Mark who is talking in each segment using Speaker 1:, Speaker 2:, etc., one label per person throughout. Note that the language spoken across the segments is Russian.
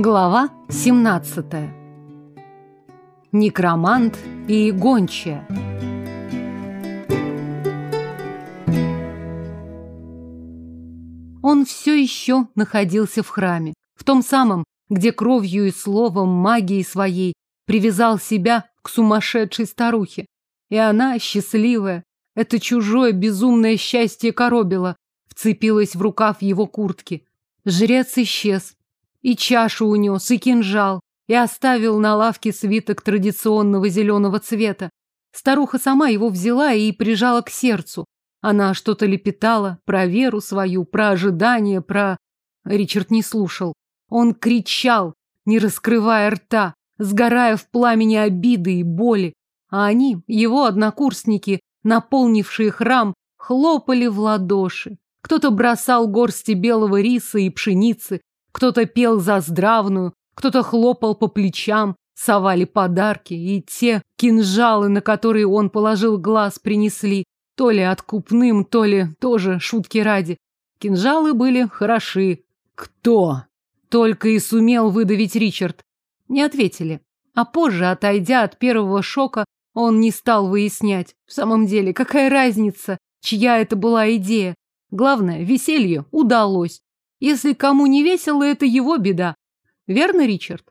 Speaker 1: Глава 17. Некромант и гончая. Он все еще находился в храме, в том самом, где кровью и словом, магией своей привязал себя к сумасшедшей старухе. И она, счастливая, это чужое безумное счастье коробило, вцепилась в рукав его куртки. Жрец исчез, и чашу унес, и кинжал, и оставил на лавке свиток традиционного зеленого цвета. Старуха сама его взяла и прижала к сердцу. Она что-то лепетала про веру свою, про ожидание, про... Ричард не слушал. Он кричал, не раскрывая рта, сгорая в пламени обиды и боли. А они, его однокурсники, наполнившие храм, хлопали в ладоши. Кто-то бросал горсти белого риса и пшеницы, кто-то пел за здравную, кто-то хлопал по плечам, совали подарки, и те кинжалы, на которые он положил глаз, принесли, то ли откупным, то ли тоже шутки ради. Кинжалы были хороши. Кто? Только и сумел выдавить Ричард. Не ответили. А позже, отойдя от первого шока, он не стал выяснять. В самом деле, какая разница, чья это была идея? Главное, веселье удалось. Если кому не весело, это его беда. Верно, Ричард?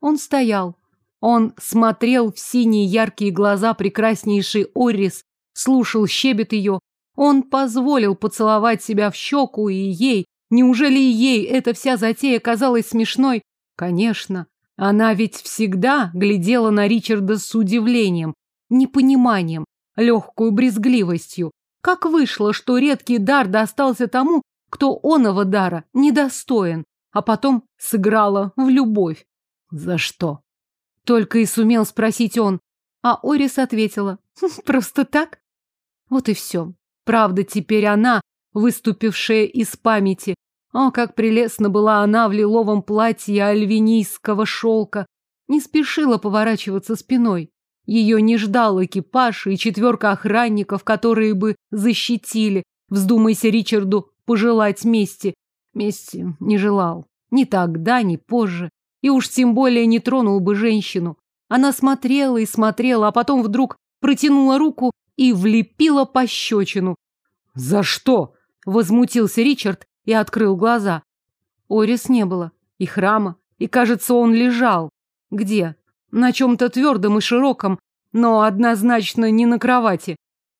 Speaker 1: Он стоял. Он смотрел в синие яркие глаза прекраснейшей Орис, слушал щебет ее. Он позволил поцеловать себя в щеку и ей. Неужели ей эта вся затея казалась смешной? Конечно. Она ведь всегда глядела на Ричарда с удивлением, непониманием, легкую брезгливостью. Как вышло, что редкий дар достался тому, кто оного дара недостоин, а потом сыграла в любовь. За что? Только и сумел спросить он. А Орис ответила. «Хм, просто так? Вот и все. Правда, теперь она, выступившая из памяти. О, как прелестно была она в лиловом платье альвинийского шелка. Не спешила поворачиваться спиной. Ее не ждал экипаж и четверка охранников, которые бы защитили, вздумайся Ричарду пожелать мести. Мести не желал. Ни тогда, ни позже. И уж тем более не тронул бы женщину. Она смотрела и смотрела, а потом вдруг протянула руку и влепила пощечину. «За что?» — возмутился Ричард и открыл глаза. Орис не было. И храма. И, кажется, он лежал. Где? На чем-то твердом и широком, но однозначно не на кровати.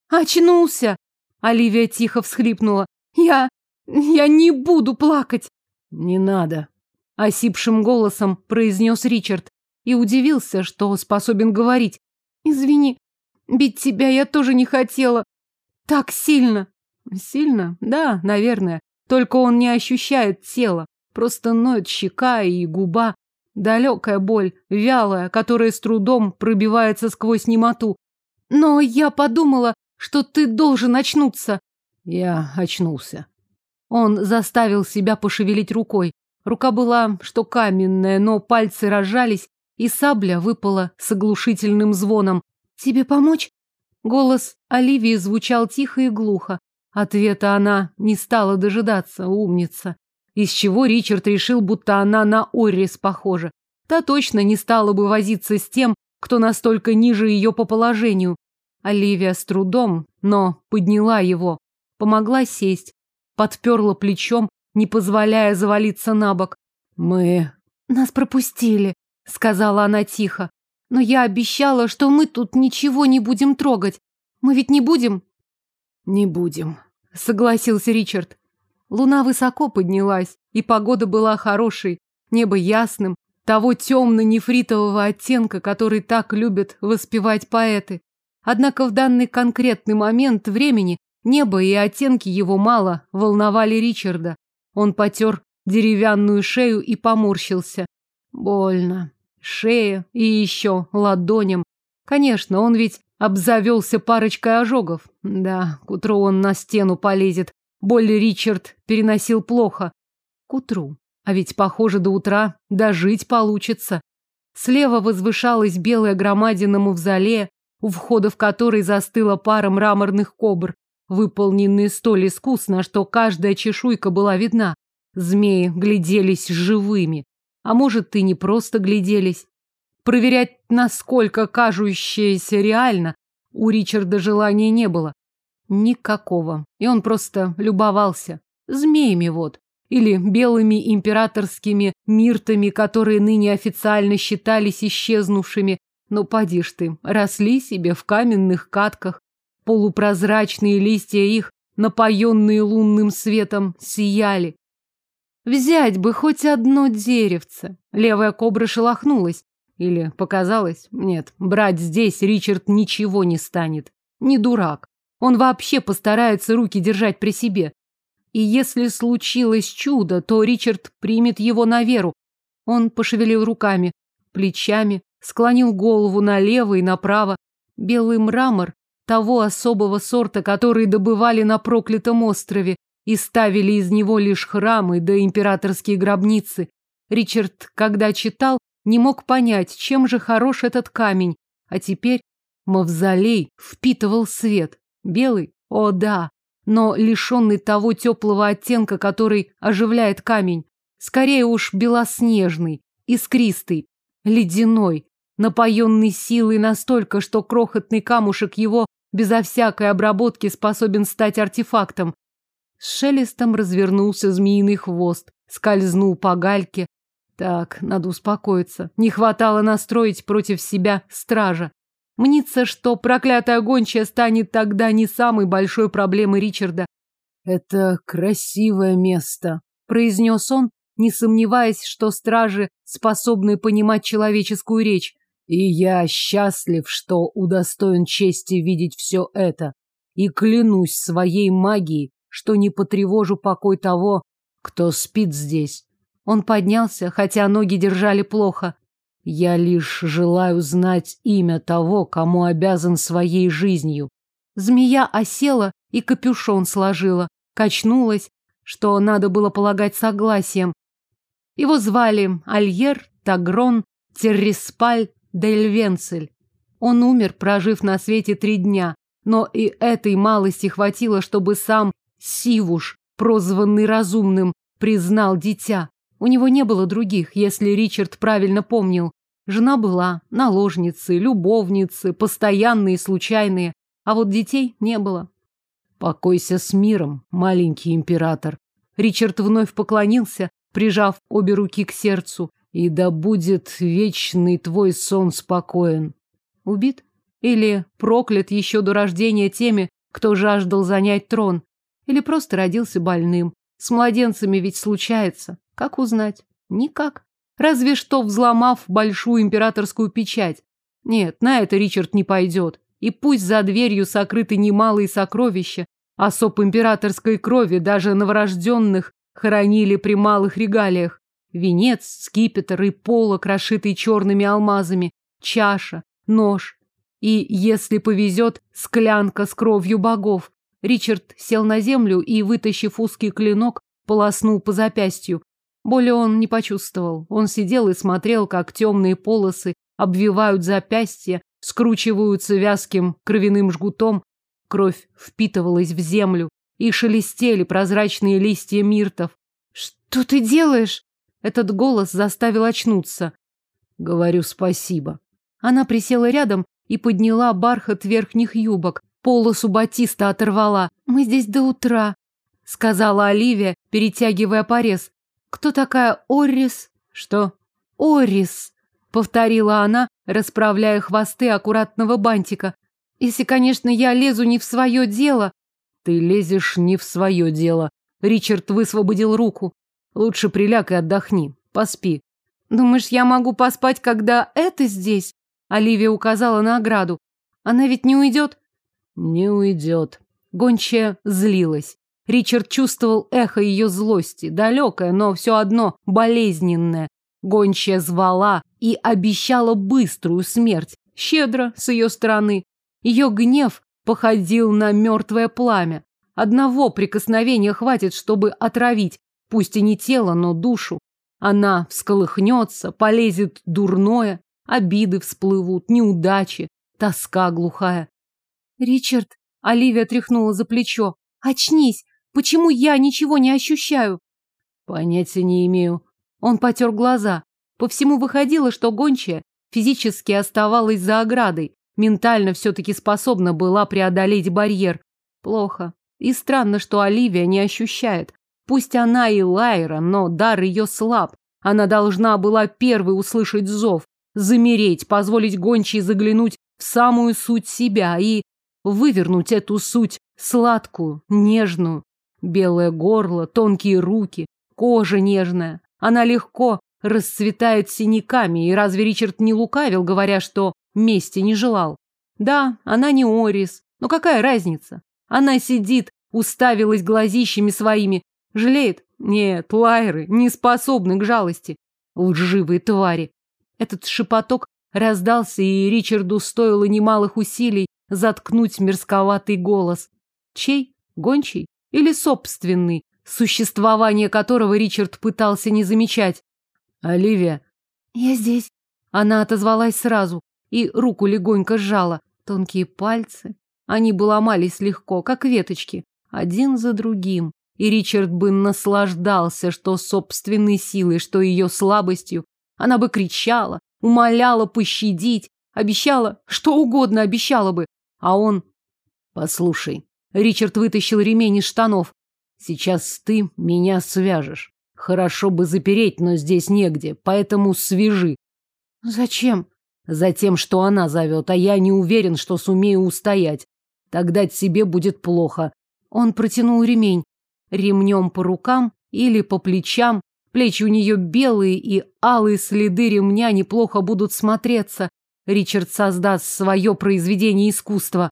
Speaker 1: «Очнулся!» Оливия тихо всхлипнула. «Я... Я не буду плакать.
Speaker 2: Не надо.
Speaker 1: Осипшим голосом произнес Ричард и удивился, что способен говорить. Извини, бить тебя я тоже не хотела. Так сильно. Сильно? Да, наверное. Только он не ощущает тела. Просто ноет щека и губа. Далекая боль, вялая, которая с трудом пробивается сквозь немоту. Но я подумала, что ты должен очнуться.
Speaker 2: Я очнулся.
Speaker 1: Он заставил себя пошевелить рукой. Рука была, что каменная, но пальцы разжались, и сабля выпала с оглушительным звоном. «Тебе помочь?» Голос Оливии звучал тихо и глухо. Ответа она не стала дожидаться, умница. Из чего Ричард решил, будто она на Оррис похожа. Та точно не стала бы возиться с тем, кто настолько ниже ее по положению. Оливия с трудом, но подняла его, помогла сесть, подперла плечом, не позволяя завалиться на бок.
Speaker 2: «Мы...»
Speaker 1: «Нас пропустили», — сказала она тихо. «Но я обещала, что мы тут ничего не будем трогать. Мы ведь не будем?»
Speaker 2: «Не будем», —
Speaker 1: согласился Ричард. Луна высоко поднялась, и погода была хорошей, небо ясным, того темно-нефритового оттенка, который так любят воспевать поэты. Однако в данный конкретный момент времени Небо и оттенки его мало волновали Ричарда. Он потер деревянную шею и поморщился. Больно. Шея и еще ладоням. Конечно, он ведь обзавелся парочкой ожогов. Да, к утру он на стену полезет. Боль Ричард переносил плохо. К утру. А ведь, похоже, до утра дожить получится. Слева возвышалась белая громадина мавзолея, у входа в который застыла пара мраморных кобр выполненные столь искусно, что каждая чешуйка была видна. Змеи гляделись живыми. А может, и не просто гляделись. Проверять, насколько кажущееся реально, у Ричарда желания не было. Никакого. И он просто любовался. Змеями вот. Или белыми императорскими миртами, которые ныне официально считались исчезнувшими. Но поди ж ты, росли себе в каменных катках. Полупрозрачные листья их, напоенные лунным светом, сияли. Взять бы хоть одно деревце. Левая кобра шелохнулась. Или показалось? Нет, брать здесь Ричард ничего не станет. Не дурак. Он вообще постарается руки держать при себе. И если случилось чудо, то Ричард примет его на веру. Он пошевелил руками, плечами, склонил голову налево и направо. Белый мрамор того особого сорта, который добывали на проклятом острове и ставили из него лишь храмы да императорские гробницы. Ричард, когда читал, не мог понять, чем же хорош этот камень, а теперь мавзолей впитывал свет. Белый? О, да, но лишенный того теплого оттенка, который оживляет камень. Скорее уж белоснежный, искристый, ледяной, напоенный силой настолько, что крохотный камушек его безо всякой обработки способен стать артефактом. С шелестом развернулся змеиный хвост, скользнул по гальке. Так, надо успокоиться. Не хватало настроить против себя стража. Мнится, что проклятая гончая станет тогда не самой большой проблемой Ричарда.
Speaker 2: «Это красивое место», — произнес он, не сомневаясь, что стражи способны понимать человеческую речь. «И я счастлив, что удостоен чести видеть все это. И клянусь своей магией, что не потревожу покой того, кто спит здесь».
Speaker 1: Он поднялся, хотя ноги держали плохо.
Speaker 2: Я лишь желаю знать имя того, кому обязан своей жизнью.
Speaker 1: Змея осела и капюшон сложила, качнулась, что надо было полагать согласием. Его звали Альер Тагрон Терриспаль Дельвенцель. Он умер, прожив на свете три дня, но и этой малости хватило, чтобы сам Сивуш, прозванный разумным, признал дитя. У него не было других, если Ричард правильно помнил. Жена была, наложницы, любовницы, постоянные и случайные, а вот детей не было.
Speaker 2: Покойся с миром, маленький император.
Speaker 1: Ричард вновь поклонился, прижав обе руки к сердцу.
Speaker 2: И да будет вечный твой сон спокоен.
Speaker 1: Убит? Или проклят еще до рождения теми, кто жаждал занять трон? Или просто родился больным? С младенцами ведь случается. Как узнать? Никак. Разве что взломав большую императорскую печать. Нет, на это Ричард не пойдет. И пусть за дверью сокрыты немалые сокровища, особ императорской крови даже новорожденных хоронили при малых регалиях. Венец, скипетр и полок, расшитый черными алмазами, чаша, нож. И, если повезет, склянка с кровью богов. Ричард сел на землю и, вытащив узкий клинок, полоснул по запястью. Боли он не почувствовал. Он сидел и смотрел, как темные полосы обвивают запястья, скручиваются вязким кровяным жгутом. Кровь впитывалась в землю, и шелестели прозрачные листья миртов. «Что ты делаешь?» Этот голос заставил очнуться.
Speaker 2: «Говорю спасибо».
Speaker 1: Она присела рядом и подняла бархат верхних юбок. Полосу батиста оторвала. «Мы здесь до утра», — сказала Оливия, перетягивая порез. Кто такая Оррис? Что? Оррис, повторила она, расправляя хвосты аккуратного бантика. Если, конечно, я лезу не в свое дело.
Speaker 2: Ты лезешь не в свое дело. Ричард высвободил руку. Лучше приляг и отдохни. Поспи.
Speaker 1: Думаешь, я могу поспать, когда это здесь? Оливия указала на ограду. Она ведь не уйдет?
Speaker 2: Не уйдет.
Speaker 1: Гончая злилась. Ричард чувствовал эхо ее злости, далекое, но все одно болезненное. Гончая звала и обещала быструю смерть, щедро с ее стороны. Ее гнев походил на мертвое пламя. Одного прикосновения хватит, чтобы отравить, пусть и не тело, но душу. Она всколыхнется, полезет дурное, обиды всплывут, неудачи, тоска глухая. Ричард, Оливия тряхнула за плечо. Очнись, Почему я ничего не ощущаю?
Speaker 2: Понятия не имею.
Speaker 1: Он потер глаза. По всему выходило, что гончая физически оставалась за оградой, ментально все-таки способна была преодолеть барьер. Плохо. И странно, что Оливия не ощущает. Пусть она и Лайра, но дар ее слаб. Она должна была первой услышать зов, замереть, позволить гончей заглянуть в самую суть себя и вывернуть эту суть сладкую, нежную. Белое горло, тонкие руки, кожа нежная. Она легко расцветает синяками, и разве Ричард не лукавил, говоря, что мести не желал? Да, она не Орис, но какая разница? Она сидит, уставилась глазищами своими. Жалеет? Нет, лайры не способны к жалости. Лживые твари. Этот шепоток раздался, и Ричарду стоило немалых усилий заткнуть мерзковатый голос. Чей? Гончий? Или собственный, существование которого Ричард пытался не замечать? Оливия.
Speaker 2: Я здесь.
Speaker 1: Она отозвалась сразу и руку легонько сжала. Тонкие пальцы. Они бы ломались легко, как веточки, один за другим. И Ричард бы наслаждался, что собственной силой, что ее слабостью. Она бы кричала, умоляла пощадить, обещала, что угодно обещала бы. А он... Послушай, Ричард вытащил ремень из штанов. Сейчас ты меня свяжешь. Хорошо бы запереть, но здесь негде, поэтому свяжи.
Speaker 2: Зачем?
Speaker 1: Затем, что она зовет, а я не уверен, что сумею устоять. Тогда тебе будет плохо. Он протянул ремень. Ремнем по рукам или по плечам Плечи у нее белые, и алые следы ремня неплохо будут смотреться. Ричард создаст свое произведение искусства.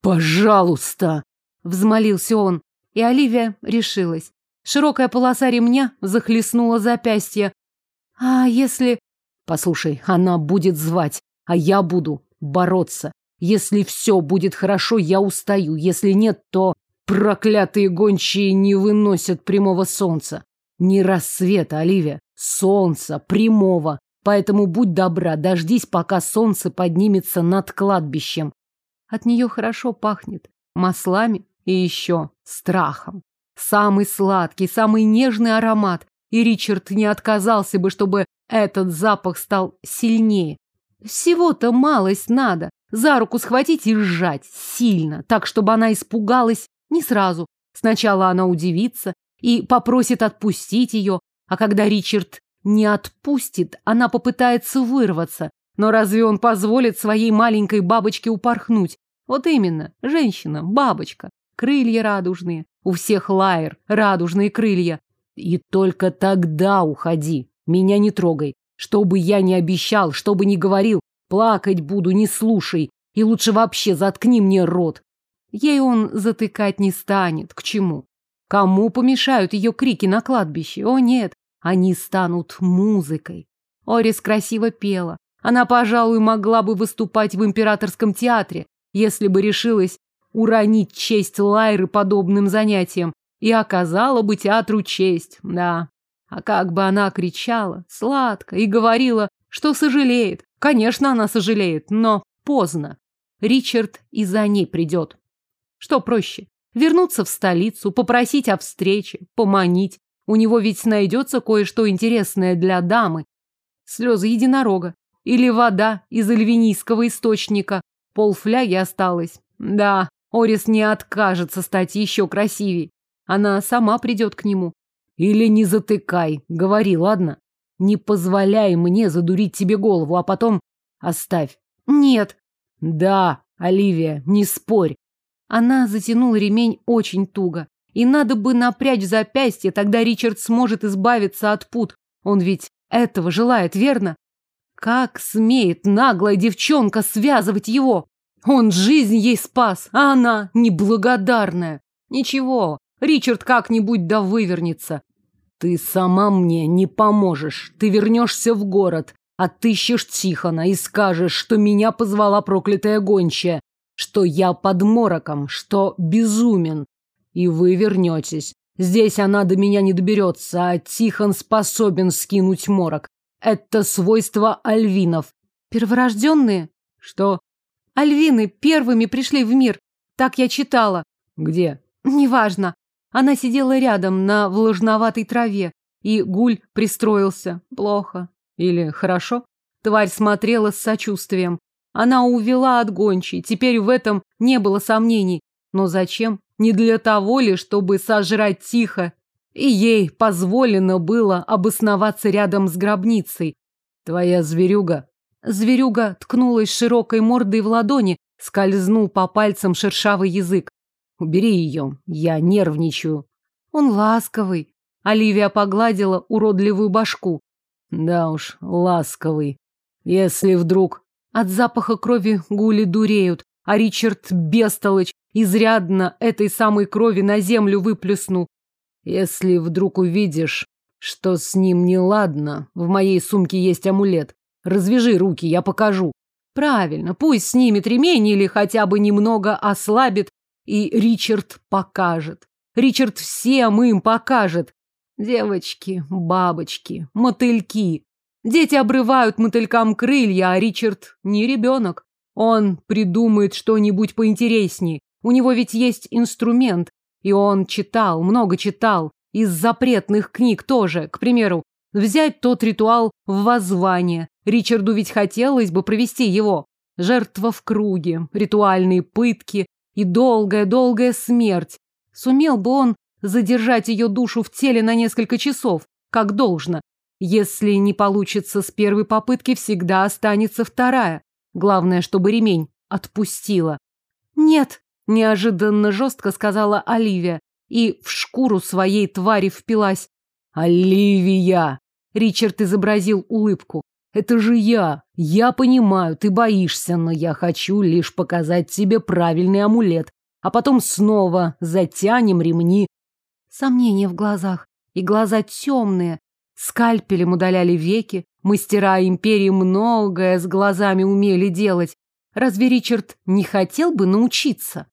Speaker 1: «Пожалуйста!» — взмолился он. И Оливия решилась. Широкая полоса ремня захлестнула запястье. «А если...» «Послушай, она будет звать, а я буду бороться. Если все будет хорошо, я устаю. Если нет, то проклятые гончие не выносят прямого солнца. Не рассвета, Оливия, солнца, прямого. Поэтому будь добра, дождись, пока солнце поднимется над кладбищем. От нее хорошо пахнет маслами и еще страхом. Самый сладкий, самый нежный аромат. И Ричард не отказался бы, чтобы этот запах стал сильнее. Всего-то малость надо. За руку схватить и сжать. Сильно. Так, чтобы она испугалась не сразу. Сначала она удивится, и попросит отпустить ее, а когда Ричард не отпустит, она попытается вырваться. Но разве он позволит своей маленькой бабочке упорхнуть? Вот именно, женщина, бабочка, крылья радужные. У всех лайер, радужные крылья. И только тогда уходи, меня не трогай. Что бы я ни обещал, что бы ни говорил, плакать буду, не слушай. И лучше вообще заткни мне рот. Ей он затыкать не станет. К чему? Кому помешают ее крики на кладбище? О нет, они станут музыкой. Орис красиво пела. Она, пожалуй, могла бы выступать в императорском театре, если бы решилась уронить честь Лайры подобным занятием. И оказала бы театру честь, да. А как бы она кричала, сладко, и говорила, что сожалеет. Конечно, она сожалеет, но поздно. Ричард и за ней придет. Что проще? Вернуться в столицу, попросить о встрече, поманить. У него ведь найдется кое-что интересное для дамы. Слезы единорога. Или вода из альвинийского источника. Полфляги осталось. Да, Орис не откажется стать еще красивей. Она сама придет к нему. Или не затыкай, говори, ладно? Не позволяй мне задурить тебе голову, а потом оставь. Нет. Да, Оливия, не спорь. Она затянула ремень очень туго. И надо бы напрячь запястье, тогда Ричард сможет избавиться от пут. Он ведь этого желает, верно? Как смеет наглая девчонка связывать его? Он жизнь ей спас, а она неблагодарная. Ничего, Ричард как-нибудь да вывернется. Ты сама мне не поможешь. Ты вернешься в город, отыщешь Тихона и скажешь, что меня позвала проклятая гончая что я под мороком, что безумен. И вы вернетесь. Здесь она до меня не доберется, а Тихон способен скинуть морок. Это свойство альвинов. Перворожденные? Что? Альвины первыми пришли в мир. Так я читала. Где? Неважно. Она сидела рядом на влажноватой траве, и гуль пристроился. Плохо. Или хорошо? Тварь смотрела с сочувствием. Она увела от гончей, теперь в этом не было сомнений. Но зачем? Не для того ли, чтобы сожрать тихо? И ей позволено было обосноваться рядом с гробницей. Твоя зверюга. Зверюга ткнулась широкой мордой в ладони, скользнул по пальцам шершавый язык. Убери ее, я нервничаю. Он ласковый. Оливия погладила уродливую башку. Да уж, ласковый. Если вдруг... От запаха крови гули дуреют, а Ричард бестолочь изрядно этой самой крови на землю выплеснул. Если вдруг увидишь, что с ним неладно, в моей сумке есть амулет. Развяжи руки, я покажу. Правильно, пусть снимет ремень или хотя бы немного ослабит, и Ричард покажет. Ричард всем им покажет. Девочки, бабочки, мотыльки. Дети обрывают мотылькам крылья, а Ричард не ребенок. Он придумает что-нибудь поинтересней. У него ведь есть инструмент. И он читал, много читал. Из запретных книг тоже. К примеру, взять тот ритуал в воззвание. Ричарду ведь хотелось бы провести его. Жертва в круге, ритуальные пытки и долгая-долгая смерть. Сумел бы он задержать ее душу в теле на несколько часов, как должно. Если не получится с первой попытки, всегда останется вторая. Главное, чтобы ремень отпустила. Нет, неожиданно жестко сказала Оливия и в шкуру своей твари впилась. Оливия! Ричард изобразил улыбку. Это же я. Я понимаю, ты боишься, но я хочу лишь показать тебе правильный амулет. А потом снова затянем ремни. Сомнения в глазах. И глаза темные, Скальпелем удаляли веки, мастера империи многое с глазами умели делать. Разве Ричард не хотел бы научиться?